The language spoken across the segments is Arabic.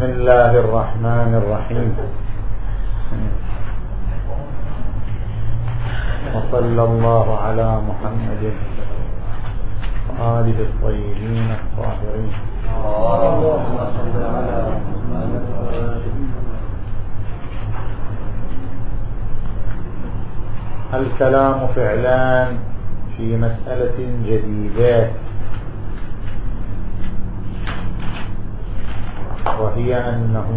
بسم الله الرحمن الرحيم. وصلى الله على محمد وآله الطيبين الطاهرين. الكلام فعلان في مسألة جديدة. وهي أنه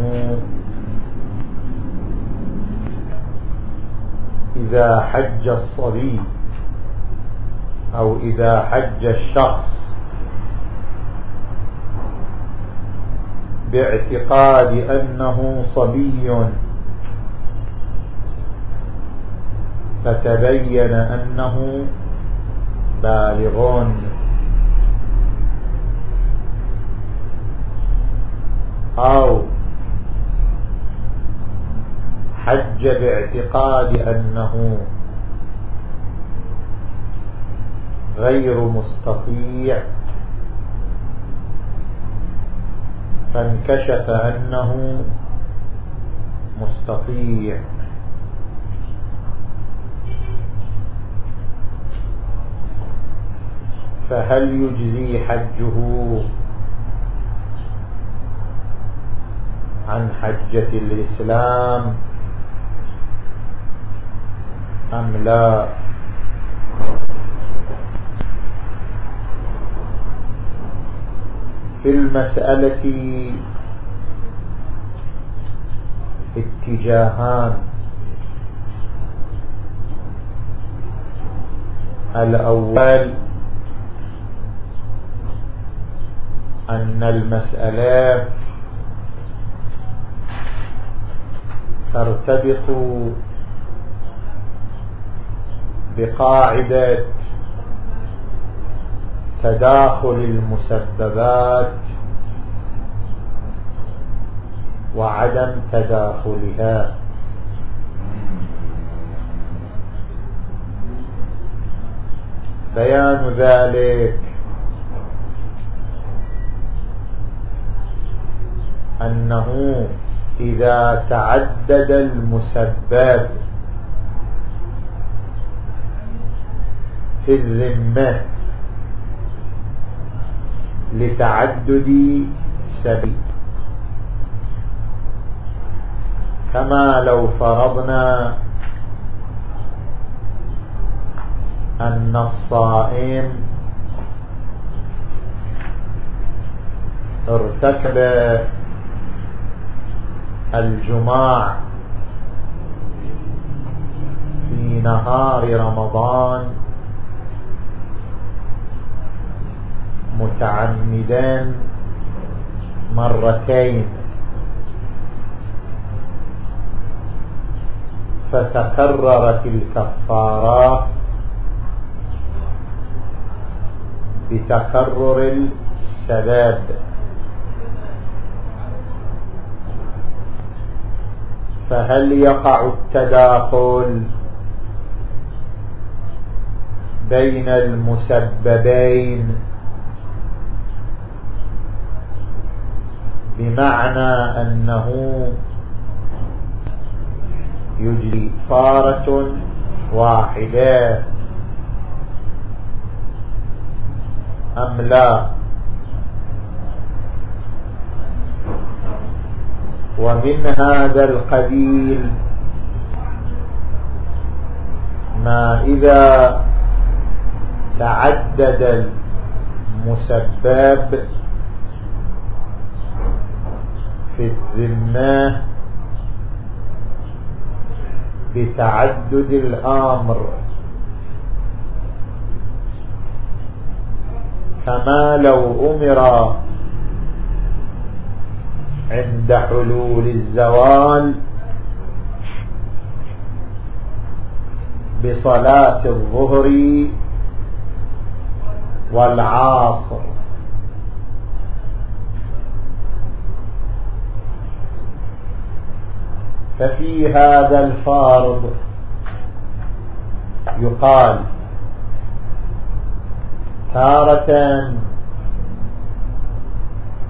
إذا حج الصبي أو إذا حج الشخص باعتقاد أنه صبي فتبين أنه بالغ أو حج باعتقاد أنه غير مستطيع فانكشف أنه مستطيع. فهل يجزي حجه عن حجة الإسلام أم لا؟ في المسألة اتجاهان. الأول أن المسألة ترتبط بقاعدة تداخل المسببات وعدم تداخلها. بيان ذلك أنه إذا تعدد المسبب في الذمة لتعدد سبيل. كما لو فرضنا أن الصائم ارتكب الجماع في نهار رمضان متعمدا مرتين. فتكررت الكفارة بتكرر السبب فهل يقع التداخل بين المسببين بمعنى أنه يجري فارة واحدة أم لا؟ ومن هذا القبيل ما إذا تعدد المسبب في الذمة بتعدد الأمر. كما لو أمر عند حلول الزوال بصلاة الظهر والعاصر ففي هذا الفارض يقال تارة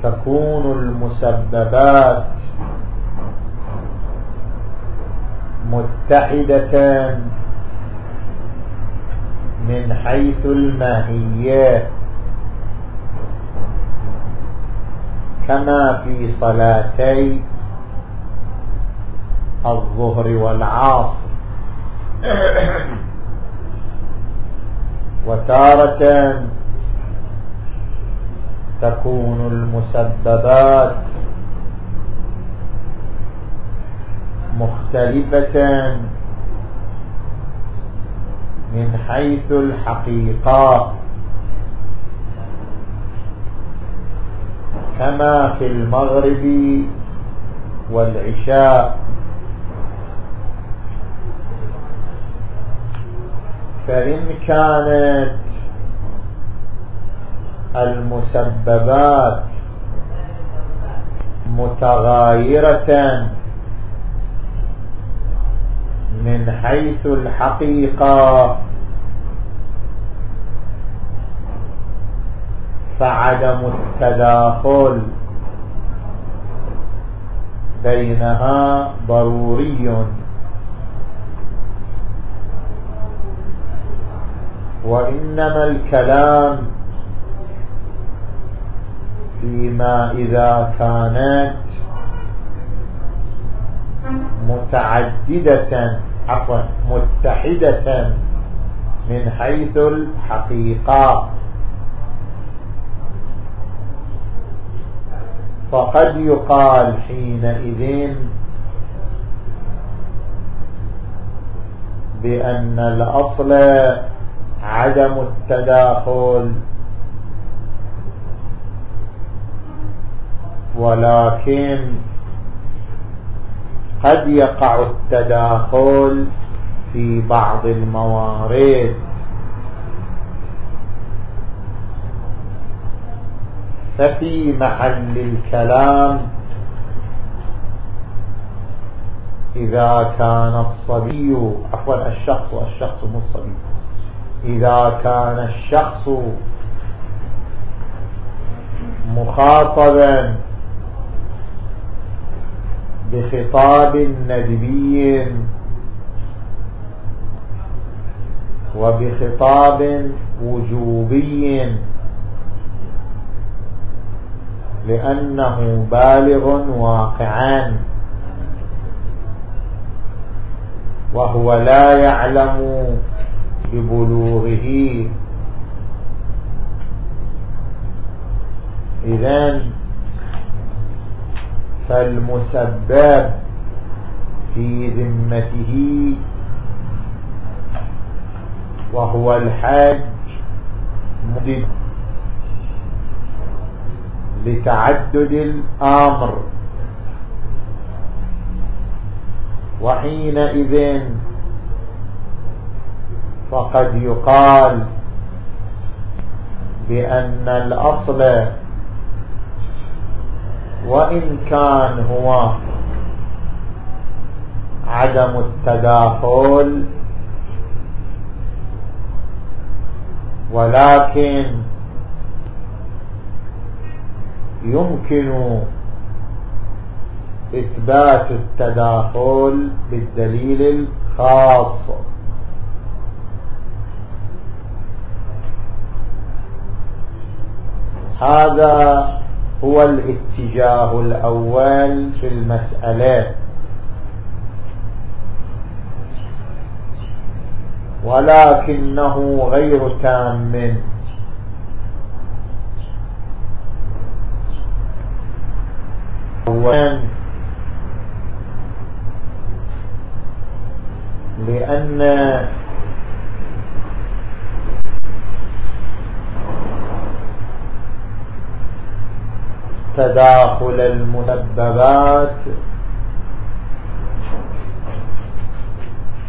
تكون المسببات متحدة من حيث الماهية كما في صلاتي الظهر والعصر. وتارة تكون المسببات مختلفة من حيث الحقيقة كما في المغرب والعشاء. فإن كانت المسببات متغايرة من حيث الحقيقة. فعدم التداخل بينها ضروري. وإنما الكلام فيما إذا كانت متعددة عفوا متحدة من حيث الحقيقة. فقد يقال حينئذ بأن الأصل عدم التداخل ولكن قد يقع التداخل في بعض الموارد. ففي محل الكلام إذا كان الصبي عفوا الشخص والشخص مو الصبي. إذا كان الشخص مخاطبا بخطاب ندبي وبخطاب وجوبي لأنه بالغ واقعا وهو لا يعلم ببلوغه. إذن فالمسبب في ذمته وهو الحاج مدد لتعدد الأمر. وحينئذ فقد يقال بأن الأصل وإن كان هو عدم التداخل ولكن يمكن إثبات التداخل بالدليل الخاص. هذا هو الاتجاه الأول في المسألة. ولكنه غير تام. لأن تداخل المسببات.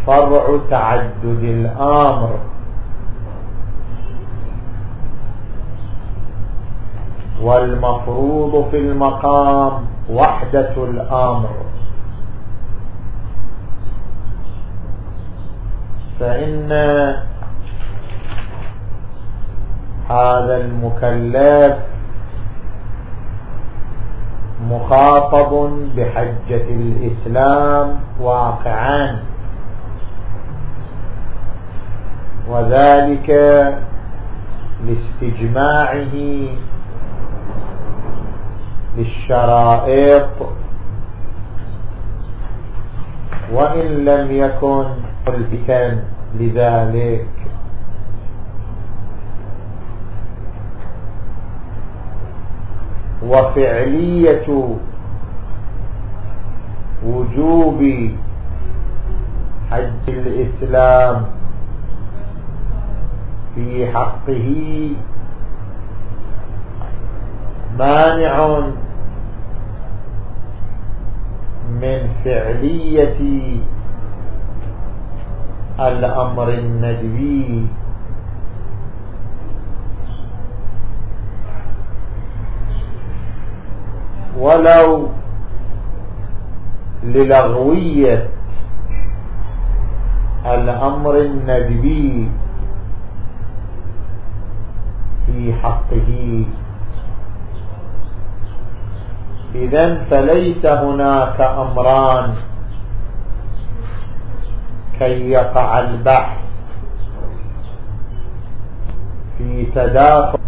فرع تعدد الأمر. والمفروض في المقام وحدة الأمر. فإن هذا المكلف مخاطب بحجة الإسلام واقعا. وذلك لاستجماعه للشرائط. وإن لم يكن ملفتا لذلك وفعلية وجوب حج الإسلام في حقه مانع من فعلية الأمر الندبي ولو للغوية الأمر الندبي في حقه. إذا فليس هناك أمران كي يقع البحث في تداخل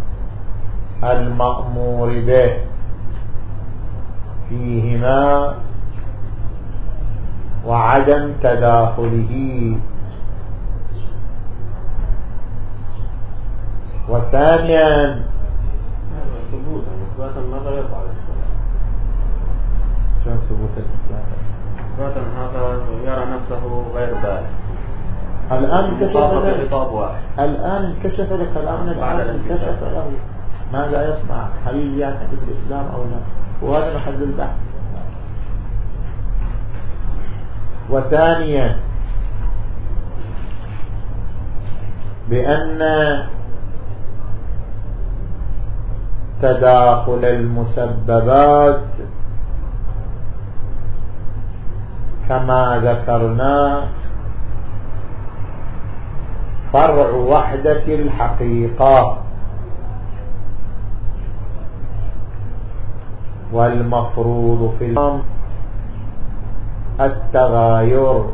المأمور به. فيهما وعدم تداخله. وثانيا ثبوت إثبات النظر يقع شلون ثبوت الإسلام إثباتا هذا يرى نفسه غير بالغ الآن انكشف الآن انكشف لك الانكشاف. انكشف له ماذا يصنع؟ هل يعتقد الإسلام أو لا؟ وهذا محل البحث وثانيا بأن تداخل المسببات كما ذكرنا فرع وحدة الحقيقة. والمفروض في الأمر التغاير.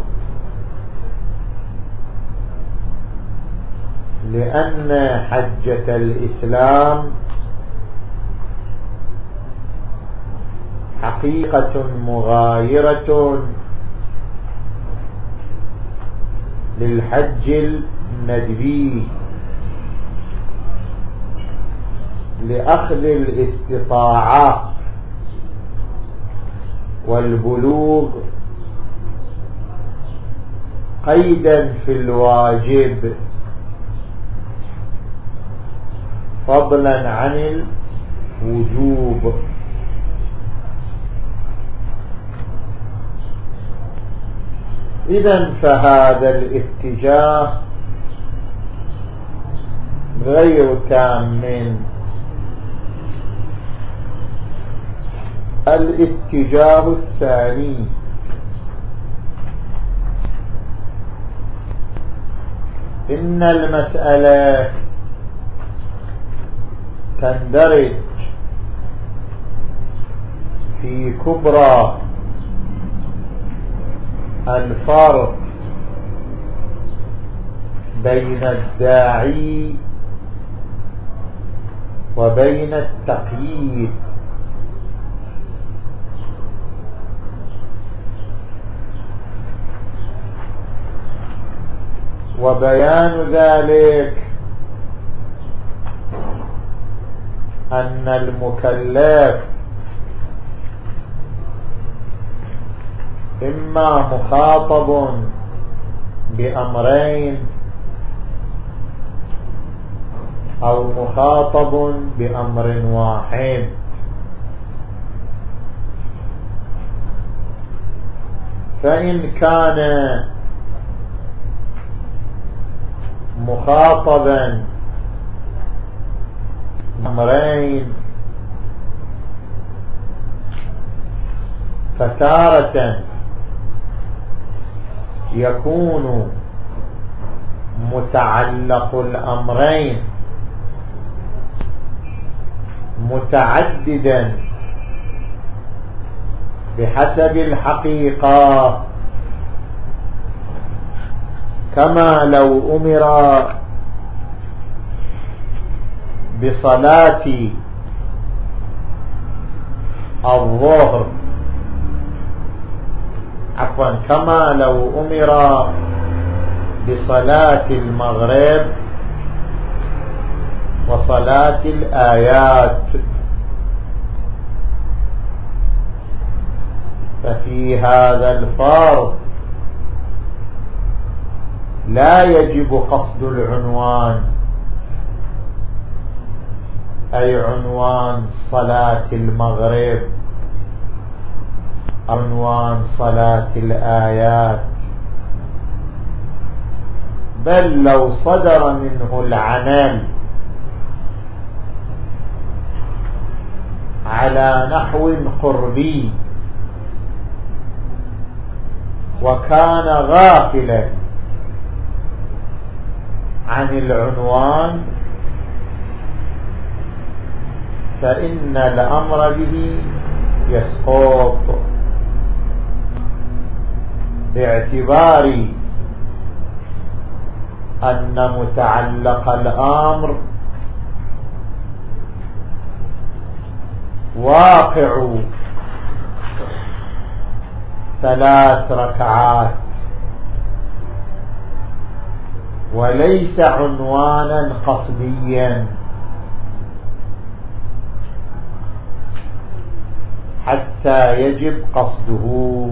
لأن حجة الإسلام حقيقة مغايرة للحج الندبي لأخذ الاستطاعة. والبلوغ قيدا في الواجب. فضلا عن الوجوب. إذا فهذا الاتجاه غير تام. الاتجاه الثاني. إن المسألة تندرج في كبرى الفرق بين الداعي وبين التقييد. وبيان ذلك أن المكلف إما مخاطب بأمرين أو مخاطب بأمر واحد. فإن كان مخاطبا. أمرين فتارة. يكون متعلق الأمرين. متعددا. بحسب الحقيقة. كما لو أمر بصلاة الظهر. عفوا كما لو أمر بصلاة المغرب وصلاة الآيات. ففي هذا الفرض لا يجب قصد العنوان. أي عنوان صلاة المغرب. عنوان صلاة الآيات. بل لو صدر منه العنان على نحو قربي وكان غافلا عن العنوان فإن الأمر به يسقط. باعتبار أن متعلق الأمر واقع ثلاث ركعات. وليس عنوانا قصديا. حتى يجب قصده.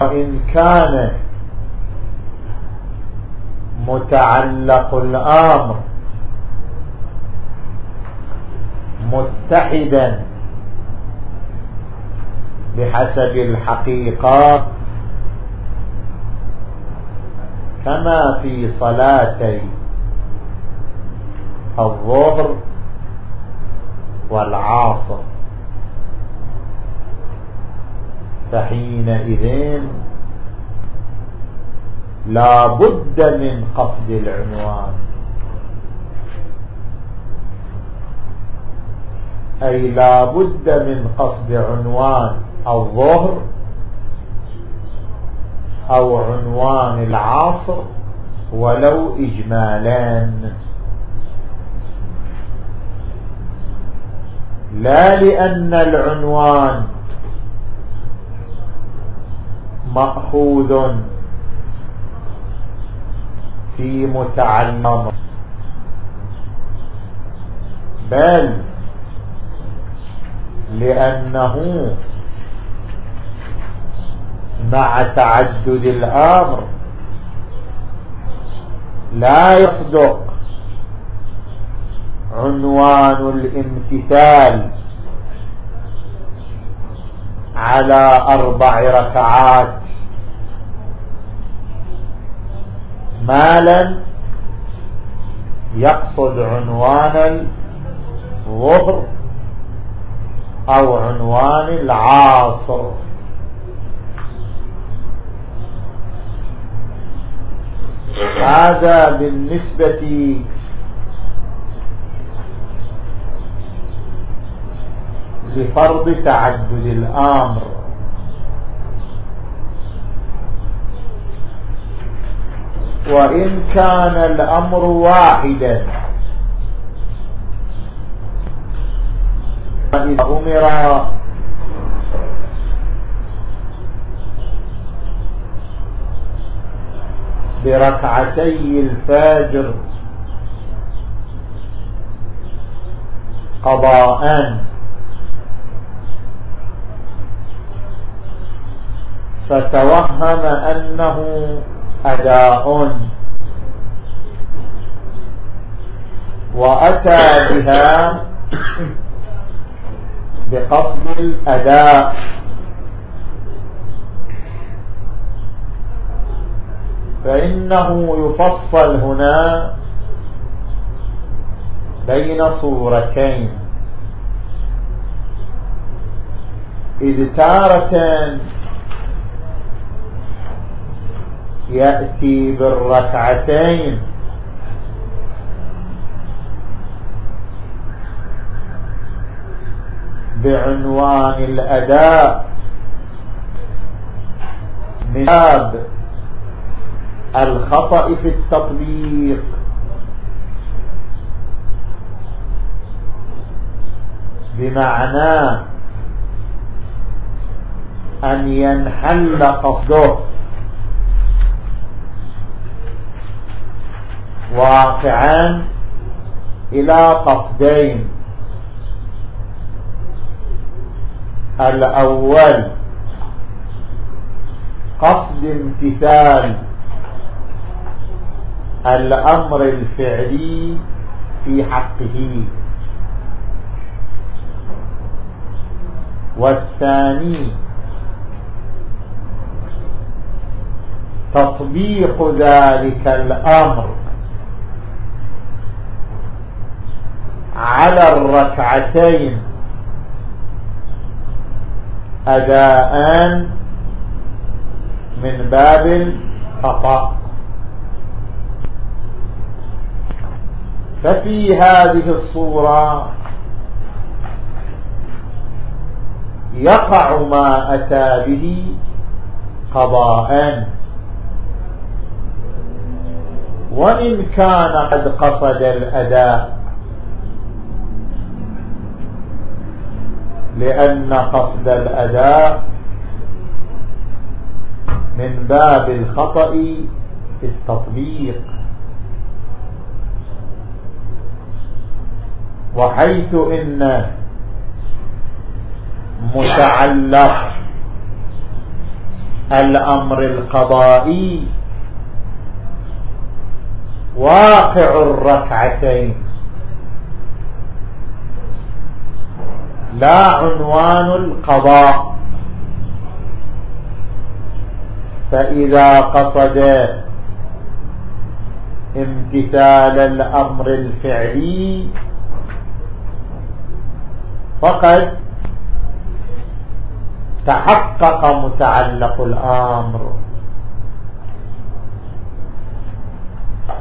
وإن كان متعلق الأمر متحدا بحسب الحقيقة كما في صلاتي الظهر والعاصر فحينئذ لا بد من قصد العنوان. أي لا بد من قصد عنوان الظهر أو عنوان العصر ولو إجمالان لا لأن العنوان مأخوذ في متعلم بل لأنه مع تعدد الأمر. لا يصدق عنوان الامتثال على أربع ركعات. ما لم يقصد عنوان الظهر أو عنوان العاصر. هذا بالنسبة لفرض تعدد الأمر. وإن كان الأمر واحدا فإذا أمر بركعتي الفجر قضاء. فتوهم أنه أداء. وأتى بها بقصد الأداء. فإنه يفصل هنا بين صورتين. إذ تارة يأتي بالركعتين. بعنوان الأداء من باب الخطأ في التطبيق. بمعنى أن ينحل قصده. واقعا إلى قصدين. الأول قصد امتثال. الأمر الفعلي في حقه. والثاني تطبيق ذلك الأمر على الركعتين أداء من باب الخطأ. ففي هذه الصورة يقع ما أتى به قضاء. وإن كان قد قصد الأداء لأن قصد الأداء من باب الخطأ في التطبيق. وحيث إن متعلق الأمر القضائي واقع الركعتين لا عنوان القضاء فإذا قصد امتثال الأمر الفعلي فقد تحقق متعلق الأمر.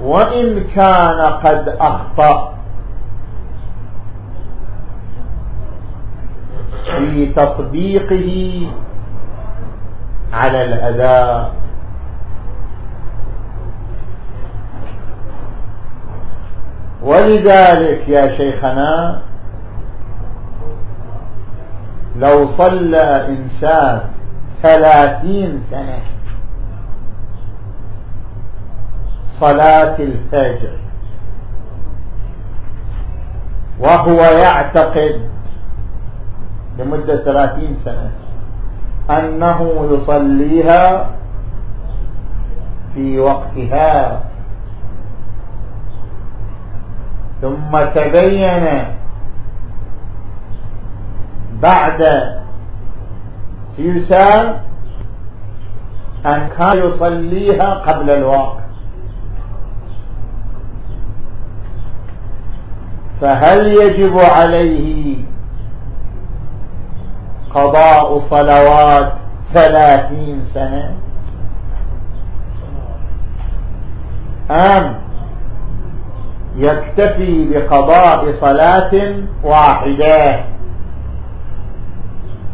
وإن كان قد أخطأ في تطبيقه على الأداء ولذلك يا شيخنا لو صلى إنسان ثلاثين سنة صلاة الفجر وهو يعتقد لمدة ثلاثين سنة أنه يصليها في وقتها. ثم تبين بعد سيسان أن كان يصليها قبل الوقت. فهل يجب عليه قضاء صلوات ثلاثين سنة؟ أم يكتفي بقضاء صلاة واحدة؟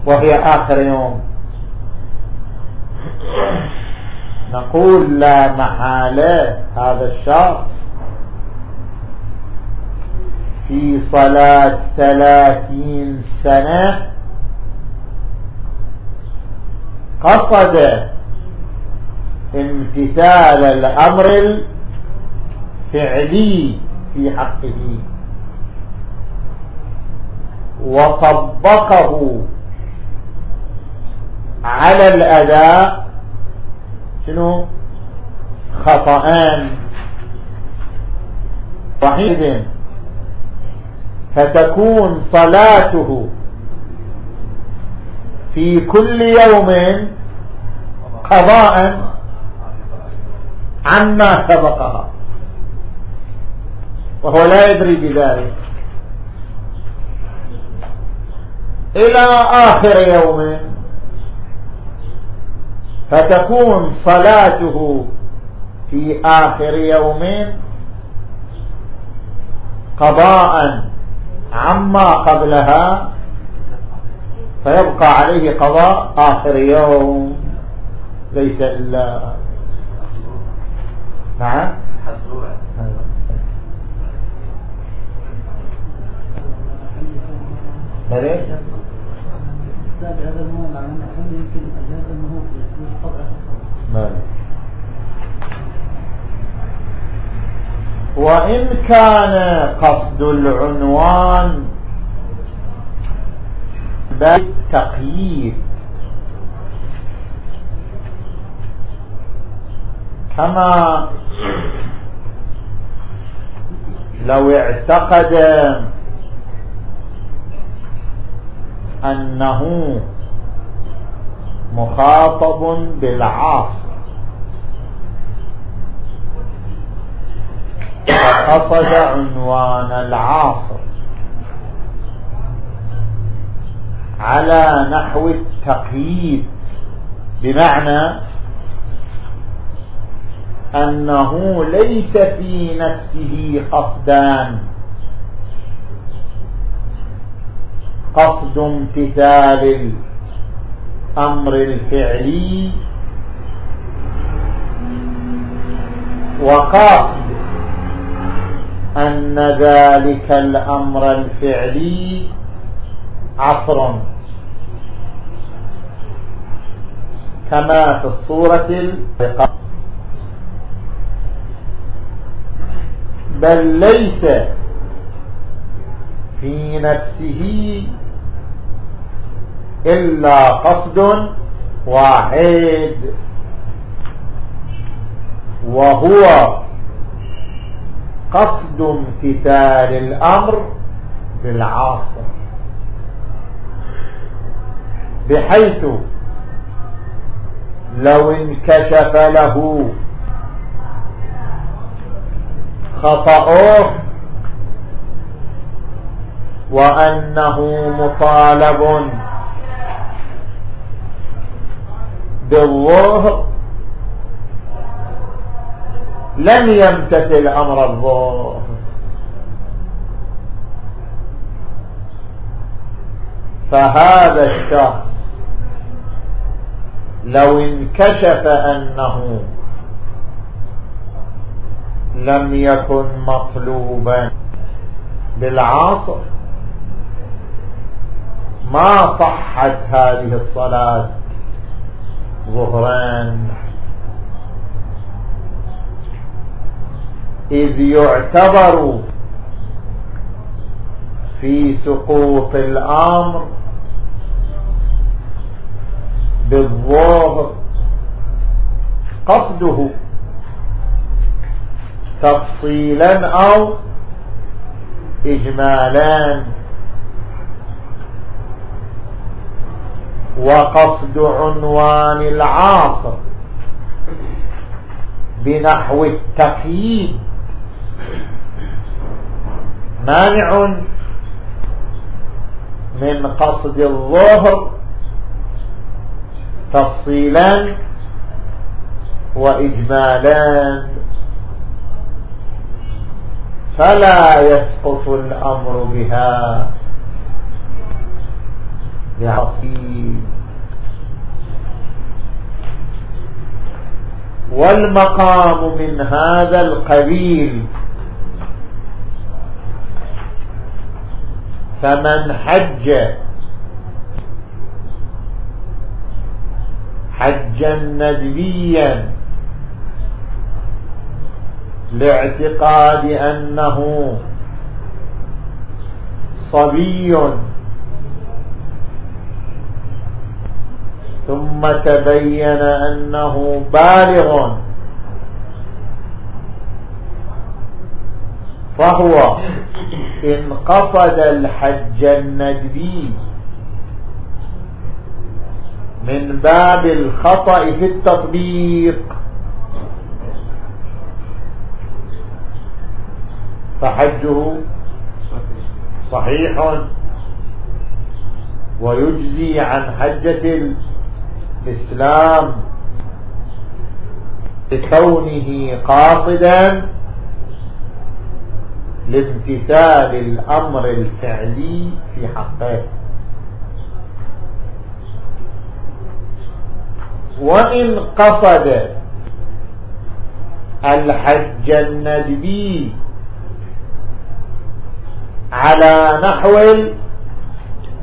وهي آخر يوم. نقول لا محالة هذا الشخص في صلاة ثلاثين سنة قصد امتثال الأمر الفعلي في حقه وطبقه على الأداء شنو؟ خطأان. وحيد. فتكون صلاته في كل يوم قضاء عما سبقها. وهو لا يدري بذلك. إلى آخر يوم فتكون صلاته في آخر يوم قضاء عما قبلها فيبقى عليه قضاء آخر يوم ليس إلا نعم. هذا وإن كان قصد العنوان بالتقييد. كما لو اعتقد أنه مخاطب بالعاصر فقصد عنوان العاصر على نحو التقييد بمعنى أنه ليس في نفسه قصدان. قصد امتثال الأمر الفعلي وقصد أن ذلك الأمر الفعلي عصر. كما في الصورة بل ليس في نفسه إلا قصد واحد. وهو قصد امتثال الأمر بالعاصر بحيث لو انكشف له خطأه وأنه مطالب بالظهر لم يمتثل أمر الظهر فهذا الشخص لو انكشف أنه لم يكن مطلوبا بالعاصر ما صحت هذه الصلاة ظهران إذ يعتبر في سقوط الأمر بالظهر قصده تفصيلا أو إجمالا. وقصد عنوان العاصر بنحو التقييد. مانع من قصد الظهر تفصيلا وإجمالا فلا يسقط الأمر بها. بعصيب والمقام من هذا القبيل فمن حج حجا ندبيا لاعتقاد أنه صبي ثم تبين أنه بالغ فهو إن قصد الحج الندبي من باب الخطأ في التطبيق. فحجه صحيح ويجزي عن حجة الإسلام لكونه قاصدا لامتثال الأمر الفعلي في حقه. وإن قصد الحج الندبي على نحو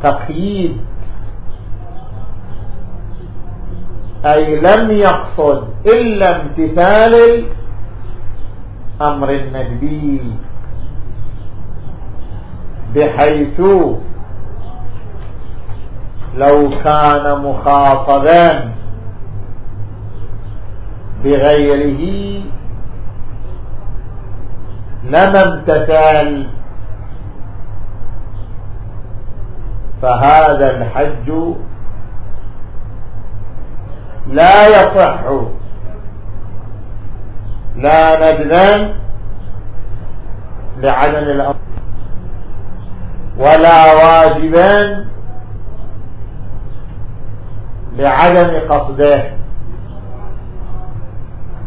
التقييد أي لم يقصد إلا امتثال الأمر الندبي. بحيث لو كان مخاطبا بغيره لما امتثال فهذا الحج لا يصح. لا ندما لعدم الأمر. ولا واجبا لعدم قصده.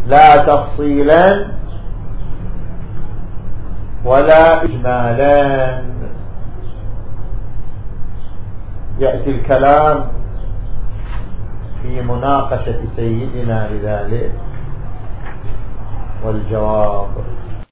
لا تفصيلا ولا إجمالا يأتي الكلام في مناقشة سيدنا لذلك. والجواب